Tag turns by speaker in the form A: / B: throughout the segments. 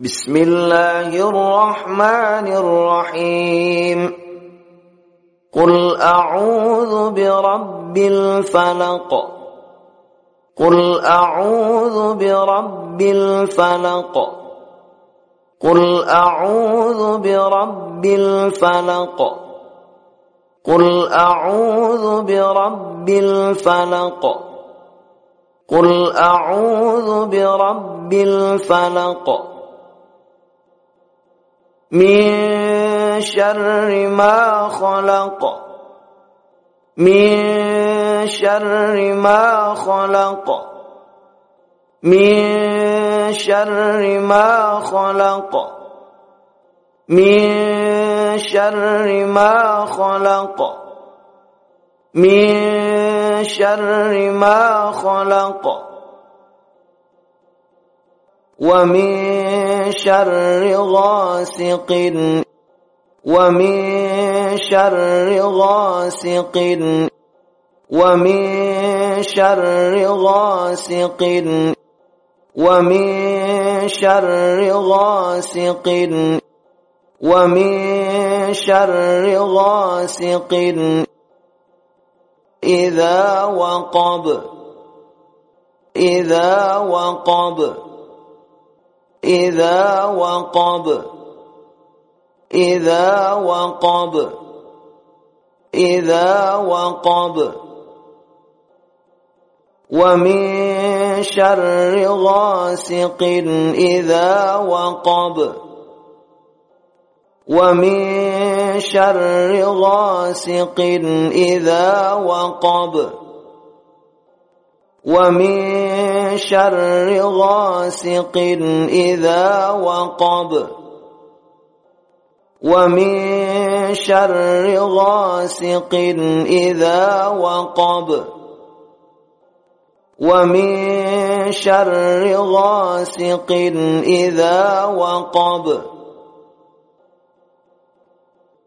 A: بسم الله الرحمن الرحيم. قل أعوذ برب الفلق. قل أعوذ برب الفلق. قل أعوذ برب الفلق. قل أعوذ برب الفلق. قل أعوذ برب الفلق. من شر ما خلق. من شر ما خلق. من شر ما خلق. من شر ما خلق. من شر ما خلق. ومن شر غاسق ومن شر غاسق ومن شر غاسق ومن شر غاسق ومن شر غاسق. إذا وقب إذا وقب. إذا وقب. إذا وقب. إذا وقب. ومن شر غاسق إذا وقب. ومن شر غاسق إذا وقب. ومن شر غاسق إذا وقب. ومن شر غاسق إذا وقب. ومن شر غاسق إذا وقب.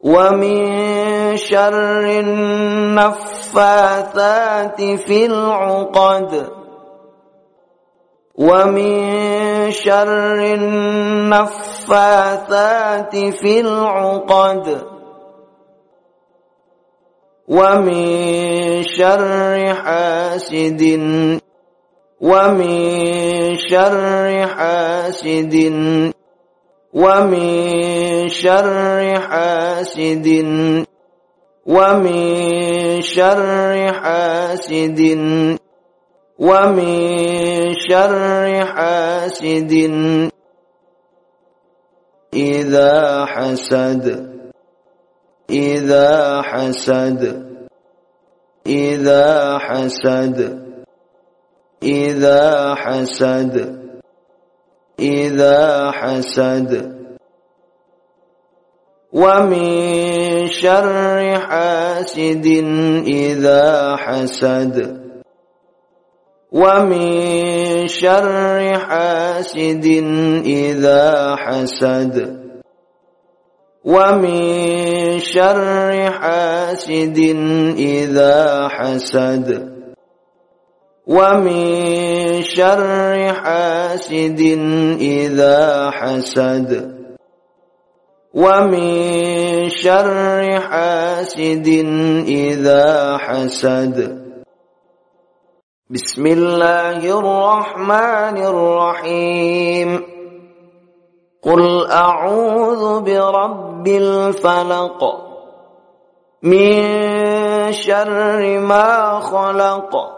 A: ومن شر النفاثات في العقد ومن شر النفاثات في العقد ومن شر حاسد ومن شر حاسد ومن شر حاسد ومن شر حاسد ومن شر حاسد. إذا حسد إذا حسد إذا حسد إذا حسد. إذا حسد. ومن شر حاسد إذا حسد. ومن شر حاسد إذا حسد. ومن شر حاسد إذا حسد. ومن شر حاسد إذا حسد. ومن شر حاسد إذا حسد. بسم الله الرحمن الرحيم. قل أعوذ برب الفلق. من شر ما خلق.